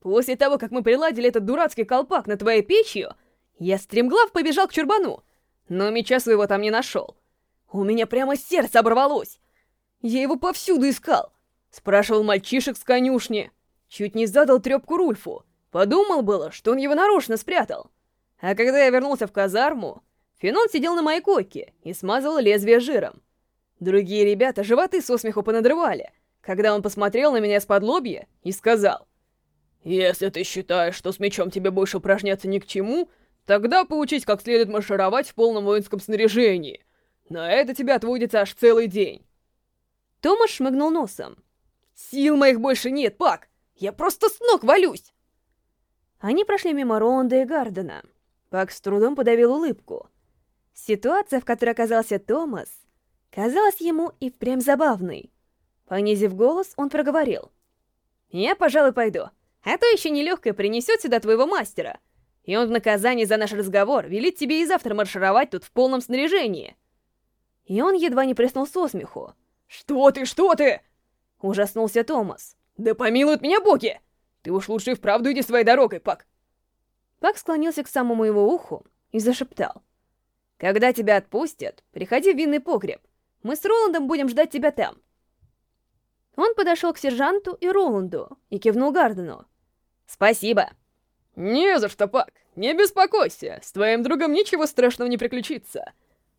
После того, как мы приладили этот дурацкий колпак на твоей печью, я стремглав побежал к чурбану, но меча своего там не нашел. У меня прямо сердце оборвалось. Я его повсюду искал. Спрашивал мальчишек с конюшни. Чуть не задал трепку Рульфу. Подумал было, что он его нарочно спрятал. А когда я вернулся в казарму, Фенон сидел на моей койке и смазывал лезвие жиром. Другие ребята животы со смеху понадрывали, когда он посмотрел на меня с-под лобья и сказал, «Если ты считаешь, что с мечом тебе больше упражняться ни к чему, тогда поучись как следует маршировать в полном воинском снаряжении. На это тебе отводится аж целый день». Томас шмыгнул носом. «Сил моих больше нет, Пак! Я просто с ног валюсь!» Они прошли мимо Роланда и Гардена. Пак с трудом подавил улыбку. Ситуация, в которой оказался Томас, казалась ему и впрямь забавной. Понизив голос, он проговорил. «Я, пожалуй, пойду, а то еще нелегкое принесет сюда твоего мастера, и он в наказание за наш разговор велит тебе и завтра маршировать тут в полном снаряжении». И он едва не приснул со смеху. «Что ты, что ты?» Ужаснулся Томас. «Да помилуют меня боги! Ты уж лучше и вправду иди своей дорогой, Пак!» Пак склонился к самому его уху и зашептал. «Когда тебя отпустят, приходи в винный погреб. Мы с Роландом будем ждать тебя там». Он подошел к сержанту и Роланду и кивнул Гардену. «Спасибо». «Не за что, Пак. Не беспокойся. С твоим другом ничего страшного не приключится.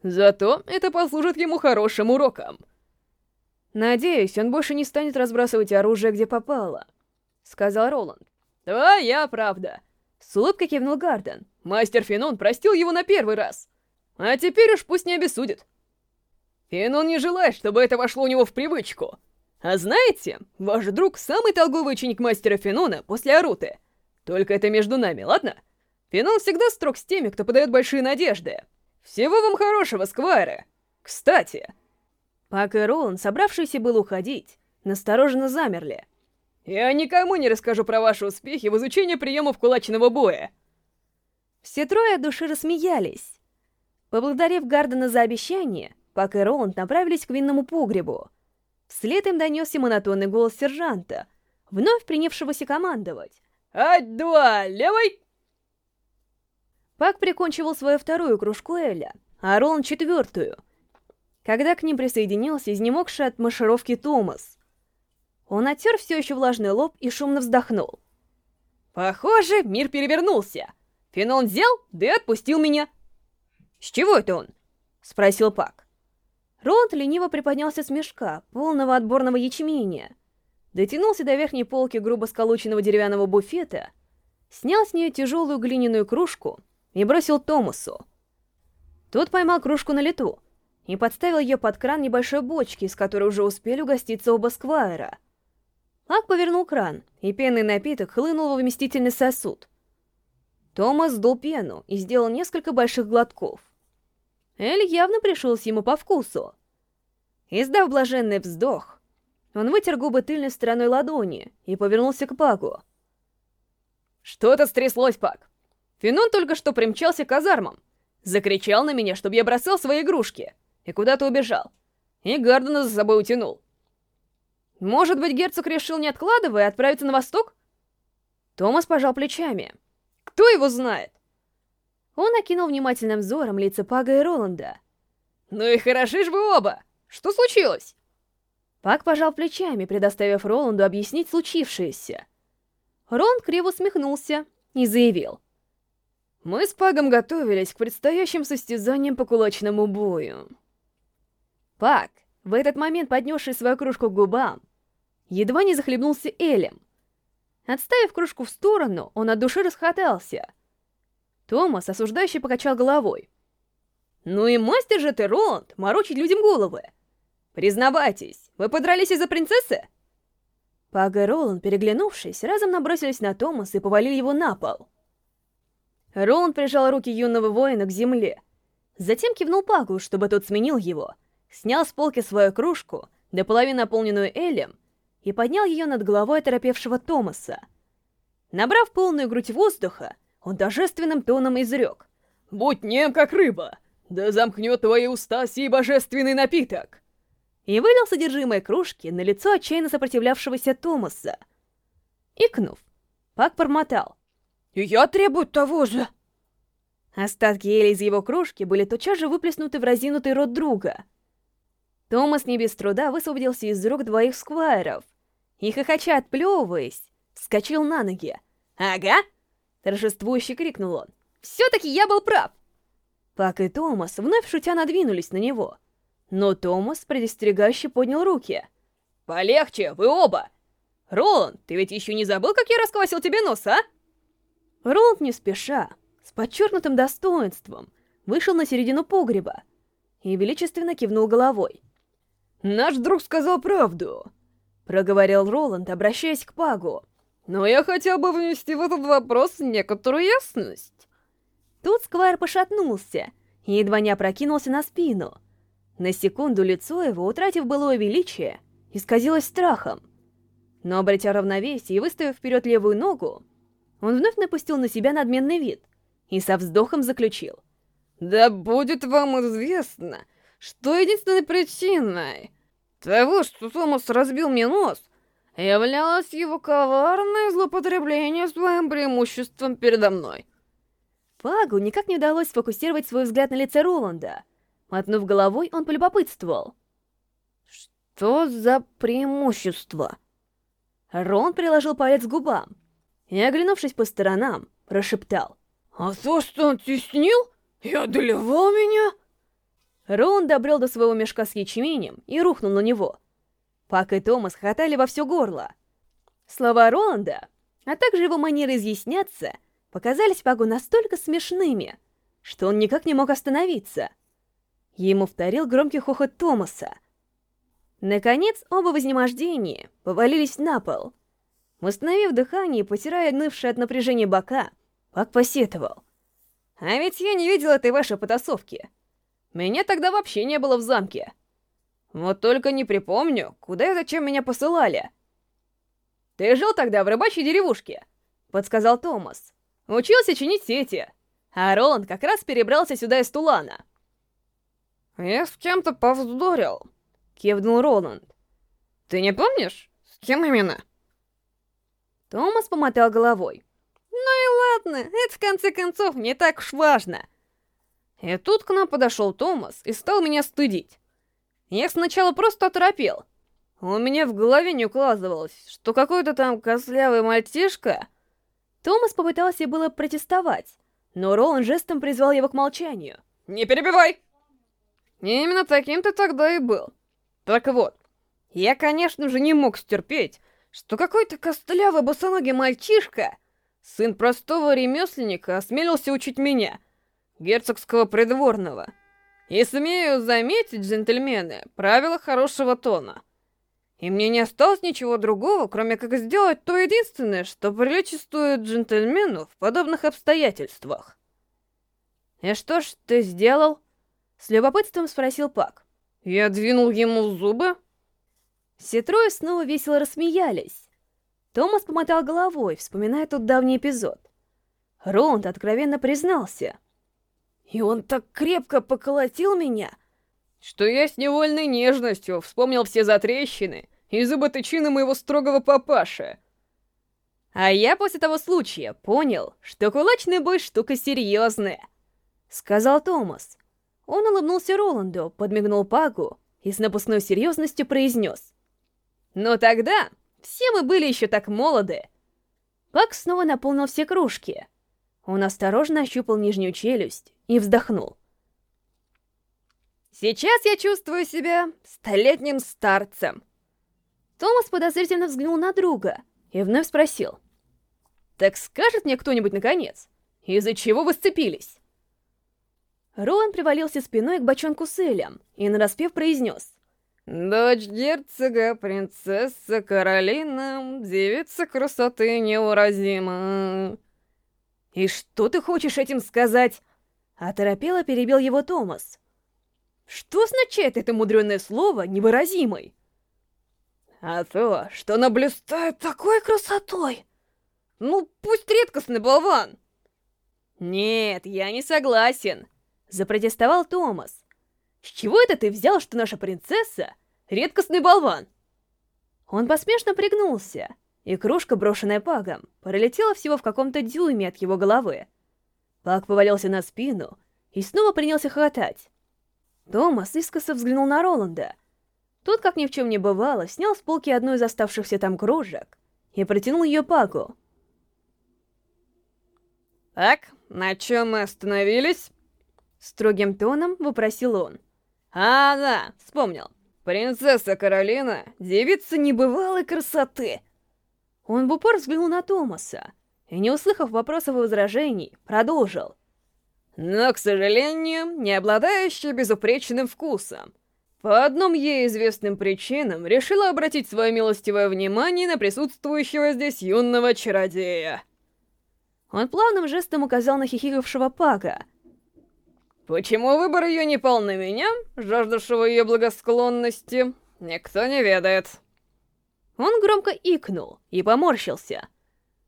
Зато это послужит ему хорошим уроком». «Надеюсь, он больше не станет разбрасывать оружие, где попало», — сказал Роланд. «Твоя правда!» С улыбкой кивнул Гарден. «Мастер Фенон простил его на первый раз. А теперь уж пусть не обессудит. Фенон не желает, чтобы это вошло у него в привычку. А знаете, ваш друг самый торговый ученик мастера Фенона после Аруты. Только это между нами, ладно? Фенон всегда строг с теми, кто подает большие надежды. Всего вам хорошего, Сквайры. Кстати, Пак и Ролан, собравшиеся было уходить, настороженно замерли. «Я никому не расскажу про ваши успехи в изучении приемов кулачного боя!» Все трое от души рассмеялись. Поблагодарив Гардена за обещание, Пак и Роланд направились к винному погребу. Вслед им донесся монотонный голос сержанта, вновь принявшегося командовать. «Ать-два, левой!» Пак прикончивал свою вторую кружку Эля, а Роланд четвертую — когда к ним присоединился изнемогший от маршировки Томас. Он оттер все еще влажный лоб и шумно вздохнул. «Похоже, мир перевернулся. Фенон взял, да и отпустил меня». «С чего это он?» — спросил Пак. Роланд лениво приподнялся с мешка, полного отборного ячменя, дотянулся до верхней полки грубо сколоченного деревянного буфета, снял с нее тяжелую глиняную кружку и бросил Томасу. Тот поймал кружку на лету — и подставил ее под кран небольшой бочки, из которой уже успели угоститься оба сквайра. Ак повернул кран, и пенный напиток хлынул в вместительный сосуд. Томас сдул пену и сделал несколько больших глотков. Эль явно пришелся ему по вкусу. Издав блаженный вздох, он вытер губы тыльной стороной ладони и повернулся к Пагу. «Что-то стряслось, Паг. Финон только что примчался к казармам. Закричал на меня, чтобы я бросал свои игрушки и куда-то убежал. И Гардена за собой утянул. Может быть, герцог решил, не откладывая, отправиться на восток? Томас пожал плечами. Кто его знает? Он окинул внимательным взором лица Пага и Роланда. «Ну и хороши ж вы оба! Что случилось?» Пак пожал плечами, предоставив Роланду объяснить случившееся. Роланд криво усмехнулся и заявил. «Мы с Пагом готовились к предстоящим состязаниям по кулачному бою. Пак, в этот момент поднесший свою кружку к губам, едва не захлебнулся Элем. Отставив кружку в сторону, он от души расхотался. Томас осуждающе покачал головой. «Ну и мастер же ты, Роланд, морочить людям головы! Признавайтесь, вы подрались из-за принцессы?» Паг и Роланд, переглянувшись, разом набросились на Томаса и повалили его на пол. Роланд прижал руки юного воина к земле. Затем кивнул Пагу, чтобы тот сменил его, снял с полки свою кружку, до половины наполненную Элем, и поднял ее над головой оторопевшего Томаса. Набрав полную грудь воздуха, он торжественным тоном изрек. «Будь нем, как рыба! Да замкнет твои уста сей божественный напиток!» И вылил содержимое кружки на лицо отчаянно сопротивлявшегося Томаса. Икнув, Пак промотал. «Я требую того же!» Остатки Эли из его кружки были тотчас же выплеснуты в разинутый рот друга. Томас не без труда высвободился из рук двоих сквайров и, хохоча отплевываясь, вскочил на ноги. «Ага!» — торжествующе крикнул он. «Все-таки я был прав!» Пак и Томас вновь шутя надвинулись на него. Но Томас предостерегающе поднял руки. «Полегче, вы оба! Роланд, ты ведь еще не забыл, как я расквасил тебе нос, а?» Роланд не спеша, с подчеркнутым достоинством, вышел на середину погреба и величественно кивнул головой. «Наш друг сказал правду», — проговорил Роланд, обращаясь к Пагу. «Но я хотел бы внести в этот вопрос некоторую ясность». Тут Сквайр пошатнулся и едва не опрокинулся на спину. На секунду лицо его, утратив былое величие, исказилось страхом. Но, обретя равновесие и выставив вперед левую ногу, он вновь напустил на себя надменный вид и со вздохом заключил. «Да будет вам известно, что единственной причиной того, что Томас разбил мне нос, являлось его коварное злоупотребление своим преимуществом передо мной». Пагу никак не удалось сфокусировать свой взгляд на лице Роланда. Мотнув головой, он полюбопытствовал. «Что за преимущество?» Рон приложил палец к губам и, оглянувшись по сторонам, прошептал. «А то, что он теснил и одолевал меня?» Рон добрел до своего мешка с ячменем и рухнул на него. Пак и Томас хохотали во все горло. Слова Роланда, а также его манеры изъясняться, показались Пагу настолько смешными, что он никак не мог остановиться. Ему вторил громкий хохот Томаса. Наконец, оба в изнемождении повалились на пол. Восстановив дыхание и потирая нывшие от напряжения бока, Пак посетовал. «А ведь я не видел этой вашей потасовки. Меня тогда вообще не было в замке. Вот только не припомню, куда и зачем меня посылали». «Ты жил тогда в рыбачьей деревушке», — подсказал Томас. «Учился чинить сети, а Роланд как раз перебрался сюда из Тулана». «Я с кем-то повздорил», — кивнул Роланд. «Ты не помнишь, с кем именно?» Томас помотал головой. «Ну и ладно, это в конце концов не так уж важно». И тут к нам подошел Томас и стал меня стыдить. Я сначала просто оторопел. У меня в голове не укладывалось, что какой-то там костлявый мальчишка... Томас попытался было протестовать, но Ролан жестом призвал его к молчанию. «Не перебивай!» И именно таким ты тогда и был. Так вот, я, конечно же, не мог стерпеть, что какой-то костлявый босоногий мальчишка, сын простого ремесленника, осмелился учить меня, герцогского придворного. И смею заметить, джентльмены, правила хорошего тона. И мне не осталось ничего другого, кроме как сделать то единственное, что приличествует джентльмену в подобных обстоятельствах. «И что ж ты сделал?» С любопытством спросил Пак. «Я двинул ему зубы?» Все трое снова весело рассмеялись. Томас помотал головой, вспоминая тот давний эпизод. Роланд откровенно признался. «И он так крепко поколотил меня, что я с невольной нежностью вспомнил все затрещины и зуботычины моего строгого папаши». А я после того случая понял, что кулачный бой штука серьезная, — сказал Томас. Он улыбнулся Роланду, подмигнул Пагу и с напускной серьезностью произнес. «Но тогда все мы были еще так молоды!» Пак снова наполнил все кружки. Он осторожно ощупал нижнюю челюсть и вздохнул. «Сейчас я чувствую себя столетним старцем!» Томас подозрительно взглянул на друга и вновь спросил. «Так скажет мне кто-нибудь наконец, из-за чего вы сцепились?» Роан привалился спиной к бочонку с Элем и нараспев произнес. «Дочь герцога, принцесса Каролина, девица красоты неуразима». «И что ты хочешь этим сказать?» Оторопело перебил его Томас. «Что означает это мудреное слово «невыразимый»?» «А то, что она блистает такой красотой! Ну, пусть редкостный болван!» «Нет, я не согласен!» Запротестовал Томас. «С чего это ты взял, что наша принцесса — редкостный болван?» Он посмешно пригнулся и кружка, брошенная Пагом, пролетела всего в каком-то дюйме от его головы. Паг повалился на спину и снова принялся хохотать. Томас искоса взглянул на Роланда. Тот, как ни в чем не бывало, снял с полки одну из оставшихся там кружек и протянул ее Пагу. «Так, на чем мы остановились?» Строгим тоном вопросил он. «А, да, вспомнил. Принцесса Каролина — девица небывалой красоты!» Он в упор взглянул на Томаса и, не услыхав вопросов и возражений, продолжил. «Но, к сожалению, не обладающая безупречным вкусом. По одном ей известным причинам решила обратить свое милостивое внимание на присутствующего здесь юного чародея». Он плавным жестом указал на хихикавшего Пага. «Почему выбор ее не пал на меня, жаждавшего ее благосклонности, никто не ведает». Он громко икнул и поморщился.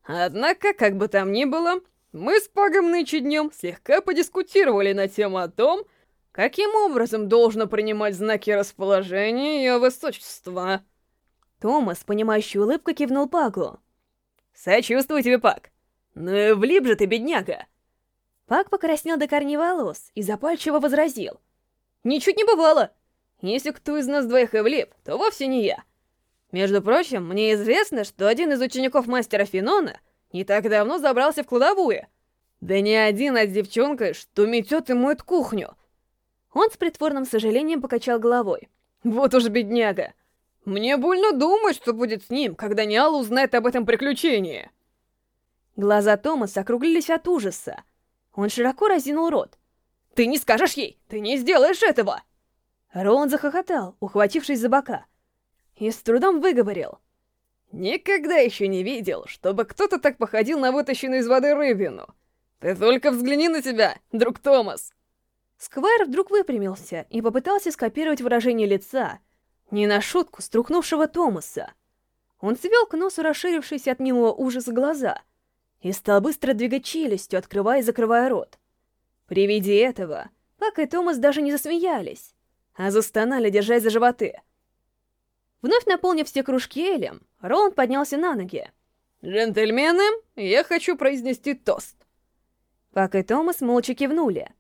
Однако, как бы там ни было, мы с Пагом нынче днем слегка подискутировали на тему о том, каким образом должно принимать знаки расположения ее высочества. Томас, понимающий улыбку, кивнул Пагу. «Сочувствую тебе, Паг. Ну и влип же ты, бедняга!» Паг покраснел до корней волос и запальчиво возразил. «Ничуть не бывало! Если кто из нас двоих и влип, то вовсе не я. Между прочим, мне известно, что один из учеников мастера Финона не так давно забрался в кладовую. Да не один, а с девчонкой, что метет и моет кухню. Он с притворным сожалением покачал головой. Вот уж бедняга. Мне больно думать, что будет с ним, когда Ниала узнает об этом приключении. Глаза Томаса округлились от ужаса. Он широко разинул рот. «Ты не скажешь ей! Ты не сделаешь этого!» Роланд захохотал, ухватившись за бока и с трудом выговорил. «Никогда еще не видел, чтобы кто-то так походил на вытащенную из воды рыбину. Ты только взгляни на тебя, друг Томас!» Сквайр вдруг выпрямился и попытался скопировать выражение лица, не на шутку струхнувшего Томаса. Он свел к носу расширившиеся от милого ужаса глаза и стал быстро двигать челюстью, открывая и закрывая рот. При виде этого Пак и Томас даже не засмеялись, а застонали, держась за животы — Вновь наполнив все кружки Элем, Роланд поднялся на ноги. «Джентльмены, я хочу произнести тост». Пак и Томас молча кивнули.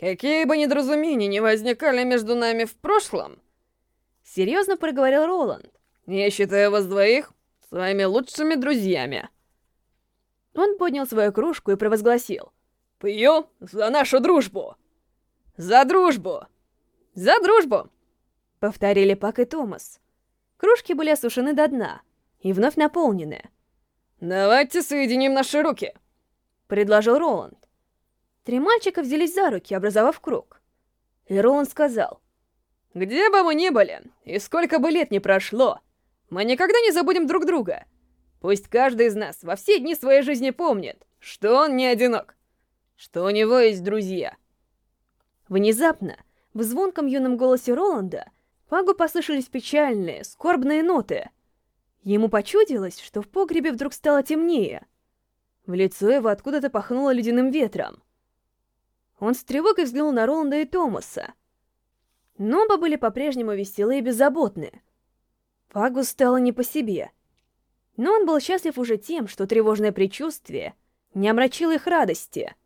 «Какие бы недоразумения не возникали между нами в прошлом», — серьезно проговорил Роланд. «Я считаю вас двоих своими лучшими друзьями». Он поднял свою кружку и провозгласил. «Пью за нашу дружбу!» «За дружбу!» «За дружбу!» — повторили Пак и Томас. Кружки были осушены до дна и вновь наполнены. «Давайте соединим наши руки», — предложил Роланд. Три мальчика взялись за руки, образовав круг. И Роланд сказал, «Где бы мы ни были, и сколько бы лет ни прошло, мы никогда не забудем друг друга. Пусть каждый из нас во все дни своей жизни помнит, что он не одинок, что у него есть друзья». Внезапно, в звонком юном голосе Роланда Пагу послышались печальные, скорбные ноты. Ему почудилось, что в погребе вдруг стало темнее. В лицо его откуда-то пахнуло ледяным ветром. Он с тревогой взглянул на Роланда и Томаса. Но оба были по-прежнему веселые и беззаботны. Пагу стало не по себе. Но он был счастлив уже тем, что тревожное предчувствие не омрачило их радости —